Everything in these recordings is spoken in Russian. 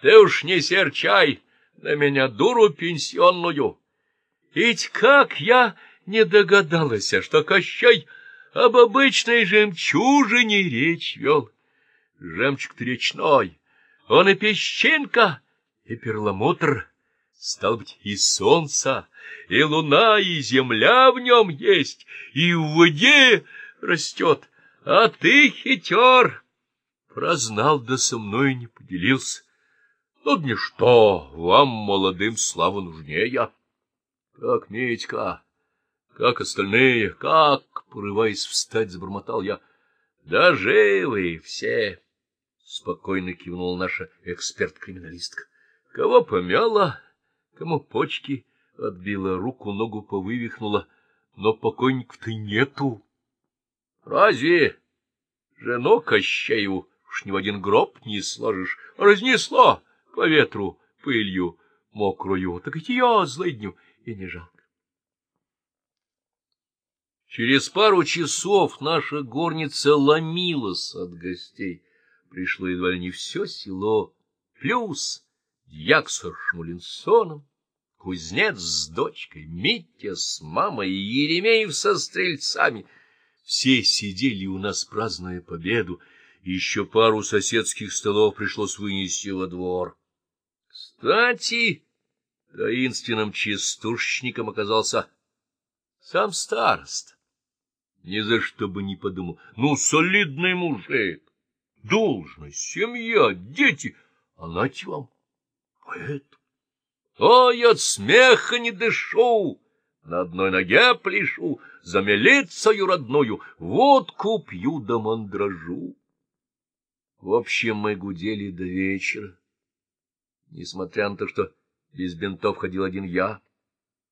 Ты уж не серчай на меня дуру пенсионную. Ведь как я не догадалась, что Кощей об обычной жемчужине речь вел. Жемчуг-то речной, он и песчинка, и перламутр, стал быть, и солнце, и луна, и земля в нем есть, и в воде растет, а ты хитер. Прознал, да со мной не поделился. Ну, ничто, вам, молодым, слава нужнее. Как Митька, как остальные, как, порываясь встать, забормотал я. Да живы все, спокойно кивнула наша эксперт-криминалистка. Кого помяла, кому почки отбила, руку, ногу повывихнула, но покойников-то нету. Разве жену Кощееву уж ни в один гроб не сложишь, разнесло? По ветру пылью мокрую, так и ее злыдню и не жалко. Через пару часов наша горница ломилась от гостей. Пришло едва ли не все село, плюс дьяк с Шмулинсоном, кузнец с дочкой, Митя с мамой и Еремеев со стрельцами. Все сидели у нас, празднуя победу, еще пару соседских столов пришлось вынести во двор. Кстати, таинственным частушечником оказался сам старост. Ни за что бы не подумал. Ну, солидный мужик, должность, семья, дети, а нате вам поэт. Ой, от смеха не дышу, на одной ноге пляшу, за милицию родную водку пью да мандражу. В общем, мы гудели до вечера несмотря на то, что без бинтов ходил один я.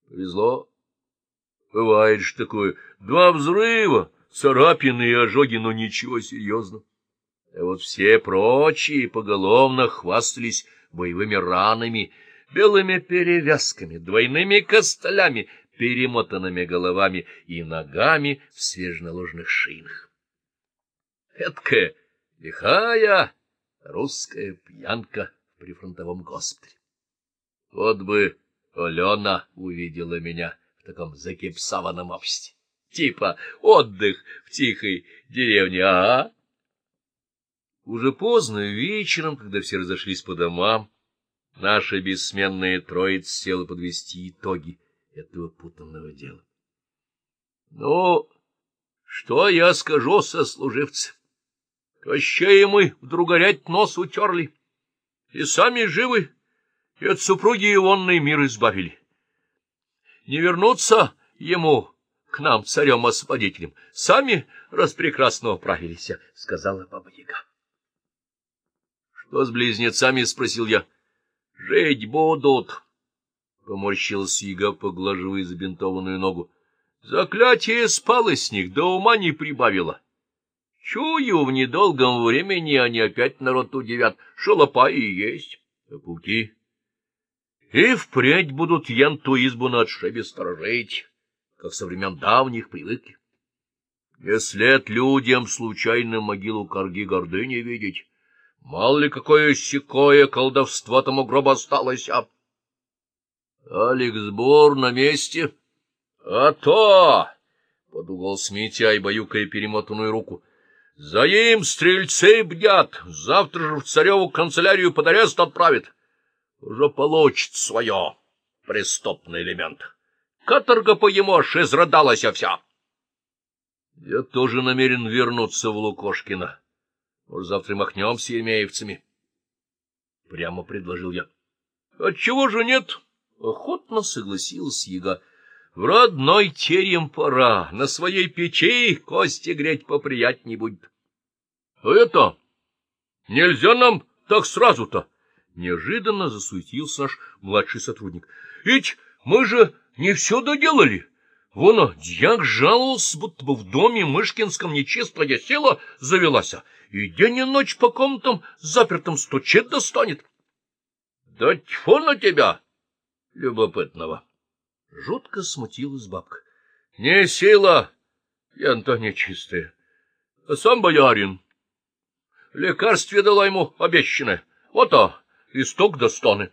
Повезло. Бывает же такое. Два взрыва, царапины и ожоги, но ничего серьезного. А вот все прочие поголовно хвастались боевыми ранами, белыми перевязками, двойными костылями, перемотанными головами и ногами в свеженаложенных шинах. Эдкая лихая русская пьянка — при фронтовом госпитале. Вот бы Алена увидела меня в таком закипсованном обществе. Типа отдых в тихой деревне, ага. Уже поздно вечером, когда все разошлись по домам, наша бессменная троица села подвести итоги этого путанного дела. Ну, что я скажу, сослуживцы? Кощей мы вдруг горять нос утерли и сами живы, и от супруги Ионной мир избавили. Не вернуться ему к нам, царем-освободителем, сами распрекрасно управились, — сказала баба Яга. — Что с близнецами? — спросил я. — Жить будут, — поморщилась Яга, поглаживая забинтованную ногу. Заклятие спало с них, до ума не прибавило. — Чую, в недолгом времени они опять народ удивят. Шалопа и есть. Пауки. И впредь будут енту избу на отшибе сторожить, как со времен давних привыкли. Если от людям случайно могилу корги гордыни видеть, мало ли какое сякое колдовство тому гробу осталось, а... Алекс Бор на месте. — А то! — подугал Смитяй, баюкая перемотанную руку. За им стрельцы бдят, завтра же в цареву канцелярию под арест отправят. Уже получит свое, преступный элемент. Каторга по ему аж изрыдалась вся. Я тоже намерен вернуться в Лукошкино. Может, завтра махнем с емеевцами? Прямо предложил я. — Отчего же нет? — охотно согласился Яга. — В родной терем пора, на своей печи кости греть поприятней будет. — А это... Нельзя нам так сразу-то! Неожиданно засуетился наш младший сотрудник. — Ведь мы же не все доделали. Вон, а, дьяк жаловался, будто бы в доме Мышкинском нечистая сила завелась, и день и ночь по комнатам запертым стучит достанет. — Да тьфу на тебя, любопытного! Жутко смутилась бабка. — Не сила, ян-то нечистая, а сам боярин. Лекарствие дала ему обещанное. Вот то, листок до стоны.